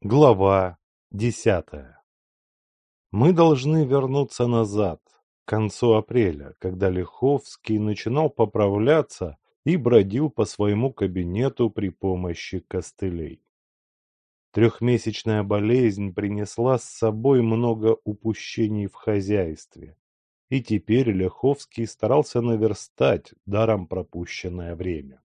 Глава десятая Мы должны вернуться назад, к концу апреля, когда Лиховский начинал поправляться и бродил по своему кабинету при помощи костылей. Трехмесячная болезнь принесла с собой много упущений в хозяйстве, и теперь Лиховский старался наверстать даром пропущенное время.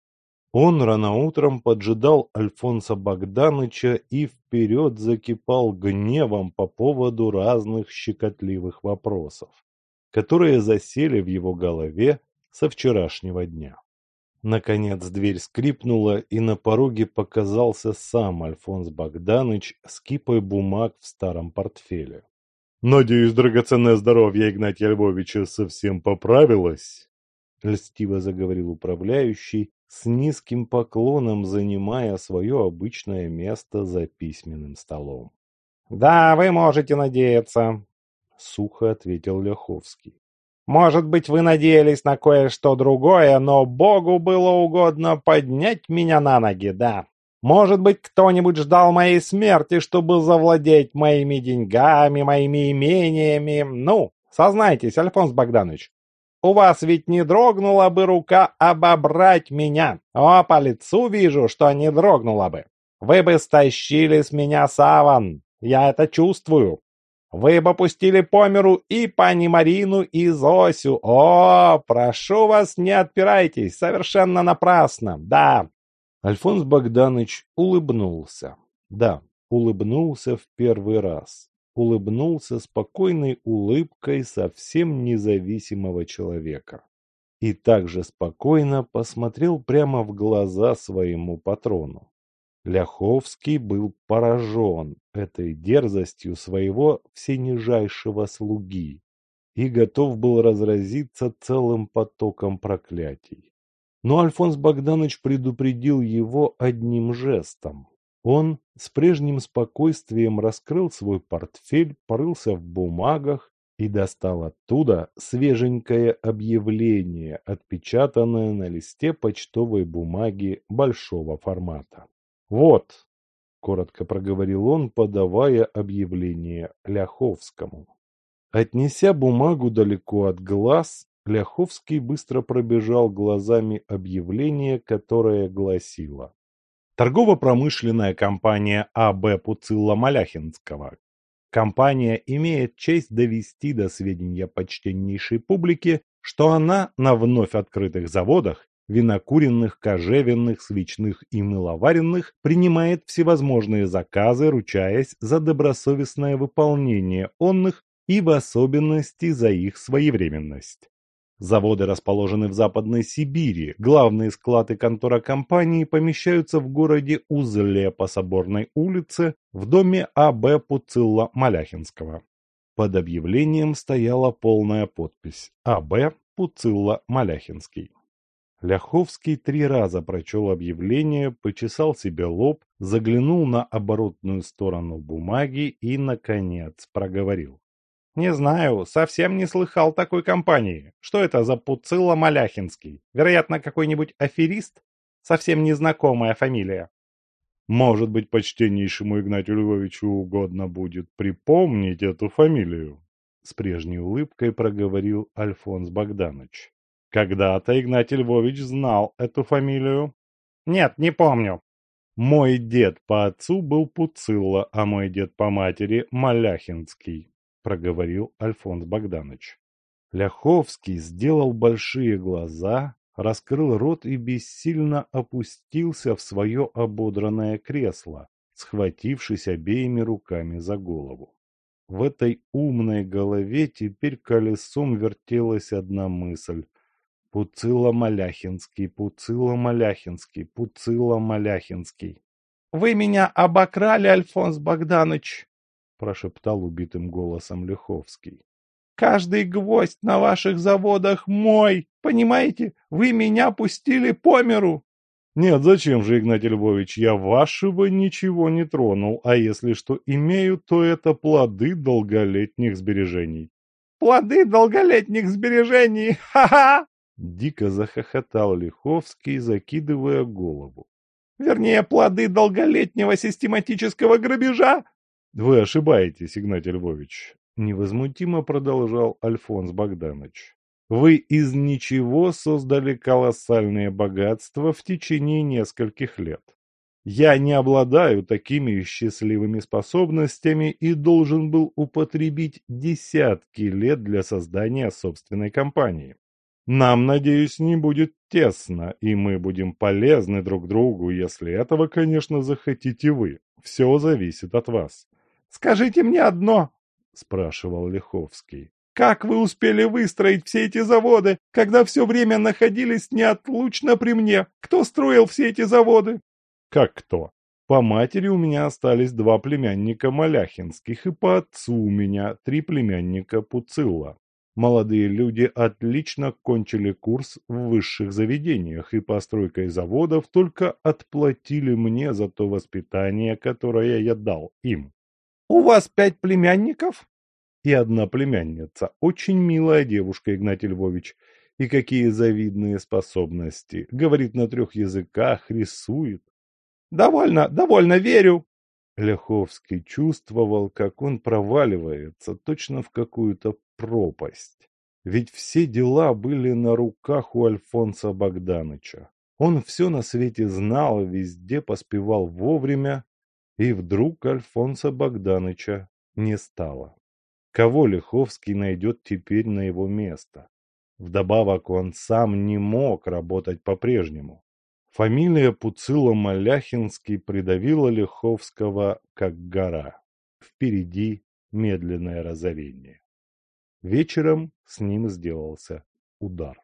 Он рано утром поджидал Альфонса Богданыча и вперед закипал гневом по поводу разных щекотливых вопросов, которые засели в его голове со вчерашнего дня. Наконец дверь скрипнула, и на пороге показался сам Альфонс Богданыч с кипой бумаг в старом портфеле. «Надеюсь, драгоценное здоровье Игнатия Львовича совсем поправилось?» Льстиво заговорил управляющий, с низким поклоном занимая свое обычное место за письменным столом. «Да, вы можете надеяться», — сухо ответил Ляховский. «Может быть, вы надеялись на кое-что другое, но Богу было угодно поднять меня на ноги, да. Может быть, кто-нибудь ждал моей смерти, чтобы завладеть моими деньгами, моими имениями. Ну, сознайтесь, Альфонс Богданович, у вас ведь не дрогнула бы рука обобрать меня. О, по лицу вижу, что не дрогнула бы. Вы бы стащили с меня саван. Я это чувствую. Вы бы пустили по миру и пани Марину, и Зосю. О, прошу вас, не отпирайтесь. Совершенно напрасно. Да. Альфонс Богданович улыбнулся. Да, улыбнулся в первый раз улыбнулся спокойной улыбкой совсем независимого человека. И также спокойно посмотрел прямо в глаза своему патрону. Ляховский был поражен этой дерзостью своего всенижайшего слуги и готов был разразиться целым потоком проклятий. Но Альфонс Богданович предупредил его одним жестом. Он с прежним спокойствием раскрыл свой портфель, порылся в бумагах и достал оттуда свеженькое объявление, отпечатанное на листе почтовой бумаги большого формата. «Вот», — коротко проговорил он, подавая объявление Ляховскому. Отнеся бумагу далеко от глаз, Ляховский быстро пробежал глазами объявление, которое гласило Торгово-промышленная компания А.Б. Пуцилла-Маляхинского. Компания имеет честь довести до сведения почтеннейшей публики, что она на вновь открытых заводах винокуренных, кожевенных, свечных и мыловаренных принимает всевозможные заказы, ручаясь за добросовестное выполнение онных и в особенности за их своевременность. Заводы расположены в Западной Сибири. Главные склады контора компании помещаются в городе Узле по Соборной улице в доме А.Б. Пуцилла Маляхинского. Под объявлением стояла полная подпись А.Б. Пуцилла Маляхинский. Ляховский три раза прочел объявление, почесал себе лоб, заглянул на оборотную сторону бумаги и, наконец, проговорил. «Не знаю, совсем не слыхал такой компании. Что это за Пуцилла Маляхинский? Вероятно, какой-нибудь аферист? Совсем незнакомая фамилия». «Может быть, почтеннейшему Игнатию Львовичу угодно будет припомнить эту фамилию?» С прежней улыбкой проговорил Альфонс Богданович. «Когда-то Игнатий Львович знал эту фамилию?» «Нет, не помню». «Мой дед по отцу был Пуцилла, а мой дед по матери Маляхинский проговорил Альфонс Богданович. Ляховский сделал большие глаза, раскрыл рот и бессильно опустился в свое ободранное кресло, схватившись обеими руками за голову. В этой умной голове теперь колесом вертелась одна мысль. Пуцила Маляхинский, Пуцила Маляхинский, Пуцила Маляхинский. «Вы меня обокрали, Альфонс Богданович!» Прошептал убитым голосом Лиховский. «Каждый гвоздь на ваших заводах мой! Понимаете, вы меня пустили по миру!» «Нет, зачем же, Игнатий Львович, я вашего ничего не тронул, а если что имею, то это плоды долголетних сбережений». «Плоды долголетних сбережений! Ха-ха!» Дико захохотал Лиховский, закидывая голову. Вернее, плоды долголетнего систематического грабежа? Вы ошибаетесь, Игнатий Львович. Невозмутимо продолжал Альфонс Богданович. Вы из ничего создали колоссальное богатство в течение нескольких лет. Я не обладаю такими счастливыми способностями и должен был употребить десятки лет для создания собственной компании. Нам, надеюсь, не будет тесно, и мы будем полезны друг другу, если этого, конечно, захотите вы. Все зависит от вас. «Скажите мне одно», — спрашивал Лиховский. «Как вы успели выстроить все эти заводы, когда все время находились неотлучно при мне? Кто строил все эти заводы?» Как кто? По матери у меня остались два племянника Маляхинских, и по отцу у меня три племянника Пуцилла. Молодые люди отлично кончили курс в высших заведениях и постройкой заводов только отплатили мне за то воспитание, которое я дал им. «У вас пять племянников?» «И одна племянница. Очень милая девушка, Игнатий Львович. И какие завидные способности. Говорит на трех языках, рисует. Довольно, довольно верю. Ляховский чувствовал, как он проваливается точно в какую-то пропасть. Ведь все дела были на руках у Альфонса Богданыча. Он все на свете знал, везде поспевал вовремя, и вдруг Альфонса Богданыча не стало. Кого Лиховский найдет теперь на его место? Вдобавок он сам не мог работать по-прежнему. Фамилия Пуцило-Маляхинский придавила Лиховского, как гора. Впереди медленное разорение. Вечером с ним сделался удар.